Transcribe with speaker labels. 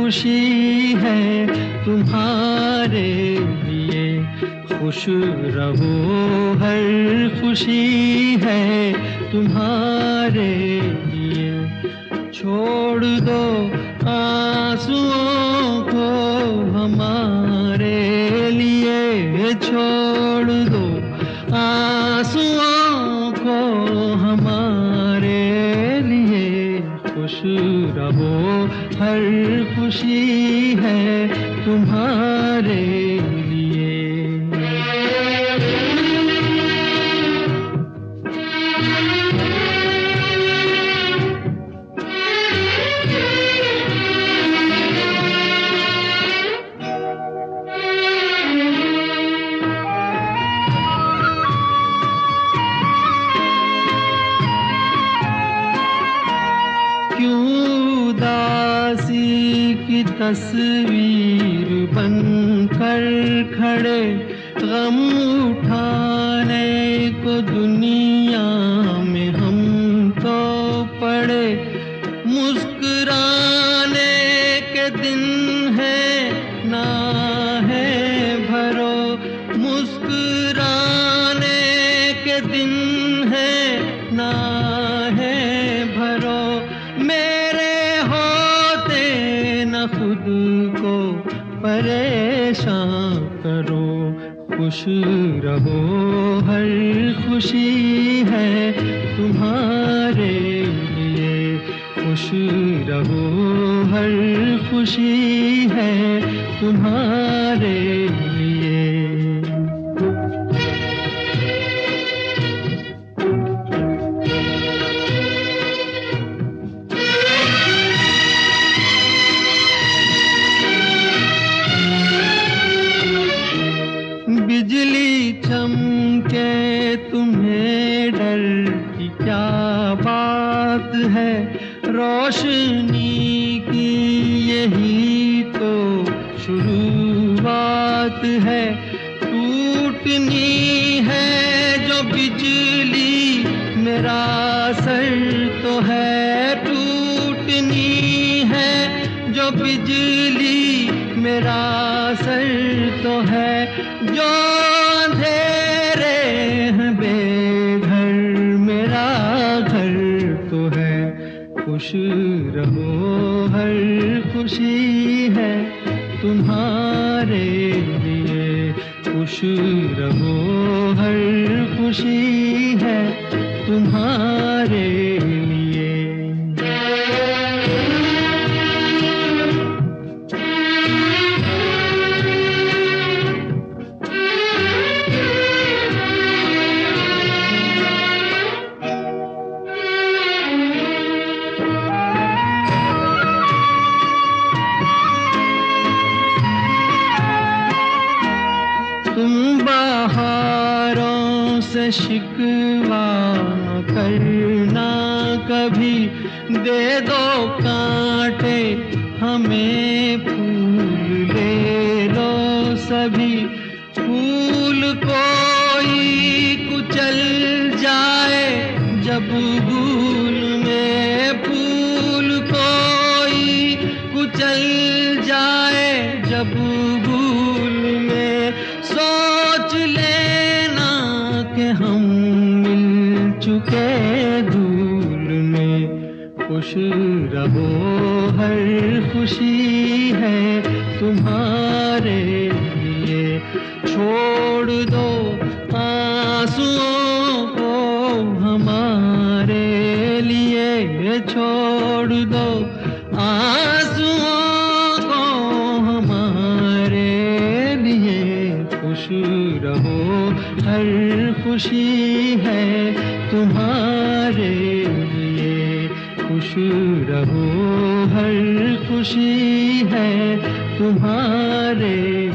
Speaker 1: खुश है तुम्हारे लिए। खुश रहो, हर खुशी है तुम्हारे लिए। छोड़ दो आंसुओं को हमारे लिए, छोड़ रहो हर खुशी है तुम्हारे लिए। तस्वीर बनकर खड़े, गम उठाने को दुनिया में हम तो पड़े। मुस्कुराने के दिन है, ना है भरो। मुस्कुराने के दिन है, ना परेशान करो, खुश रहो। हर खुशी है तुम्हारे लिए। खुश रहो, हर खुशी है तुम्हारे की क्या बात है? रोशनी की यही तो शुरुआत है। टूटनी है जो बिजली, मेरा सर तो है। टूटनी है जो बिजली, मेरा सर तो है। जो अंधेरे खुश रहो हर खुशी है तुम्हारे लिए। खुश रहो हर खुशी है तुम्हारे शिकवा करना कभी। दे दो कांटे, हमें फूल दे दो सभी। फूल कोई कुचल जाए, जब भूल चुके धूल में खुश रहो, हर खुशी है तुम्हारे लिए। छोड़ दो आंसुओं को हमारे लिए, छोड़ दो आंसुओं खुश रहो। हर खुशी है तुम्हारे लिए। खुश रहो। हर खुशी है तुम्हारे